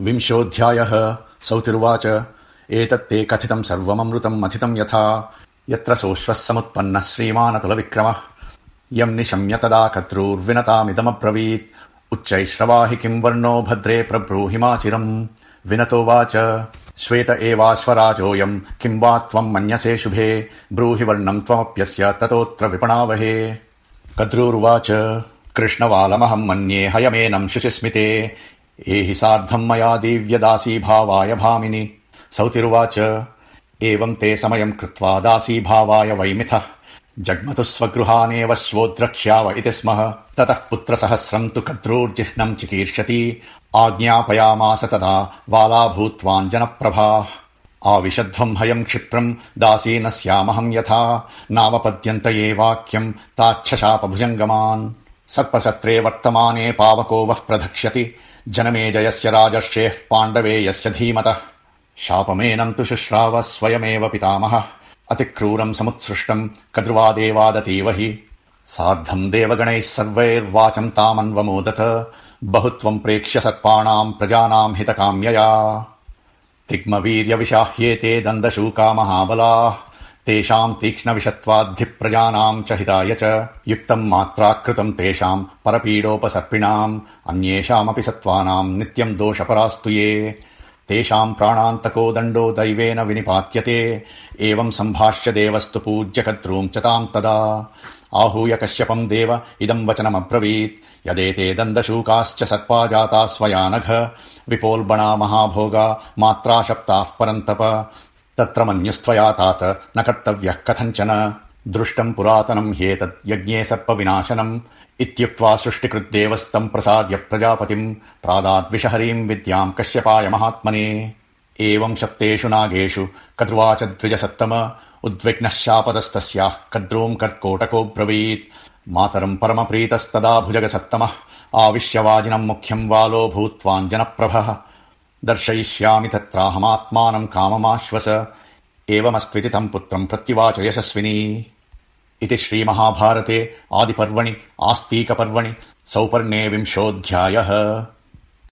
विंशोऽध्यायः सौतिरुवाच। एतत्ते कथितम् सर्वममृतम् मथितम् यथा। यत्र सोऽश्वः समुत्पन्नः श्रीमानतुलविक्रमः यम् निशम्य तदा कत्रूर्विनतामिदमब्रवीत् उच्चैश्रवा हि किम् वर्णो भद्रे प्रब्रूहिमाचिरम् विनतोवाच श्वेत एवाश्वराजोऽयम् किम् वा त्वम् मन्यसे शुभे। ब्रूहि वर्णम् त्वमप्यस्य ततोऽत्र विपणावहे। कद्रूर्वाच कृष्णवालमहम् मन्ये हयमेनम् शुचिस्मिते एहि सार्धम् मया दिव्यदासी भावाय भामिनि। सौतिरुवाच एवम् ते समयम् कृत्वा दासी भावाय वैमिथः। जग्मतु स्वगृहानेव श्वोद्रक्ष्याव इति स्मः। ततः पुत्रसहस्रम् तु कद्रूर्जिह्नम् चिकीर्षति। आज्ञापयामास तदा वाला भूत्वाञ्जनप्रभा आविशध्वम् हयम् क्षिप्रम् दासी स्यामहम् यथा। नावपद्यन्त ये वाक्यम् ताच्छशापभुजङ्गमान्। सर्पसत्रे वर्तमाने पावको वः प्रधक्ष्यति जनमे जयस्य राजर्षेः पाण्डवे यस्य धीमतः। शापमेनम् तु शुश्राव स्वयमेव पितामहः। अतिक्रूरम् समुत्सृष्टम् कद्रुवादेवादतीव हि। सार्धम् देवगणैः सर्वैर्वाचम् तामन्वमोदत। बहुत्वम् प्रेक्ष्य सर्पाणाम् प्रजानाम् हितकाम्यया। तिग्मवीर्यविशाह्येते दन्दशूका महाबलाः तेषाम् तीक्ष्णविषत्वाद्धिप्रजानाम् च हिताय च युक्तम् मात्राकृतम् तेषाम् परपीडोपसर्पिणाम् अन्येषामपि सत्त्वानाम् नित्यम् दोषपरास्तु ये। तेषाम् प्राणान्तको दण्डो दैवेन विनिपात्यते एवम् सम्भाष्य देवस्तु पूज्य कद्रूम् च ताम् तदा। आहूय कश्यपम् देव इदम् वचनमब्रवीत् यदेते दन्दशूकाश्च सर्पा जाता स्वयानघ विपोल्बणा महाभोगा मात्रा शप्ताः परन्तप तत्र मन्युस्त्वया तात न कर्तव्यः कथञ्चन। दृष्टम् पुरातनम् ह्येतद् यज्ञे सर्पविनाशनम् इत्युक्त्वा सृष्टिकृद्देवस्तम् प्रसाद्य प्रजापतिम् प्रादाद्विषहरीम् विद्याम् कश्यपाय महात्मने। एवम् शप्तेषु नागेषु कद्रुवाच द्विजसत्तम उद्विग्नः शापदस्तस्याः कद्रूम् कर्कोटको ब्रवीत् मातरम् परमप्रीतस्तदा भुजगसत्तमः आविश्यवाजिनम् मुख्यम् वालो भूत्वाञ्जनप्रभः दर्शयिष्यामि तत्राहमात्मानम् काममाश्वस। एवमस्त्विति तम् पुत्रम् प्रत्युवाच यशस्विनी। इति श्रीमहाभारते आदिपर्वणि आस्तीकपर्वणि सौपर्णे विंशोऽध्यायः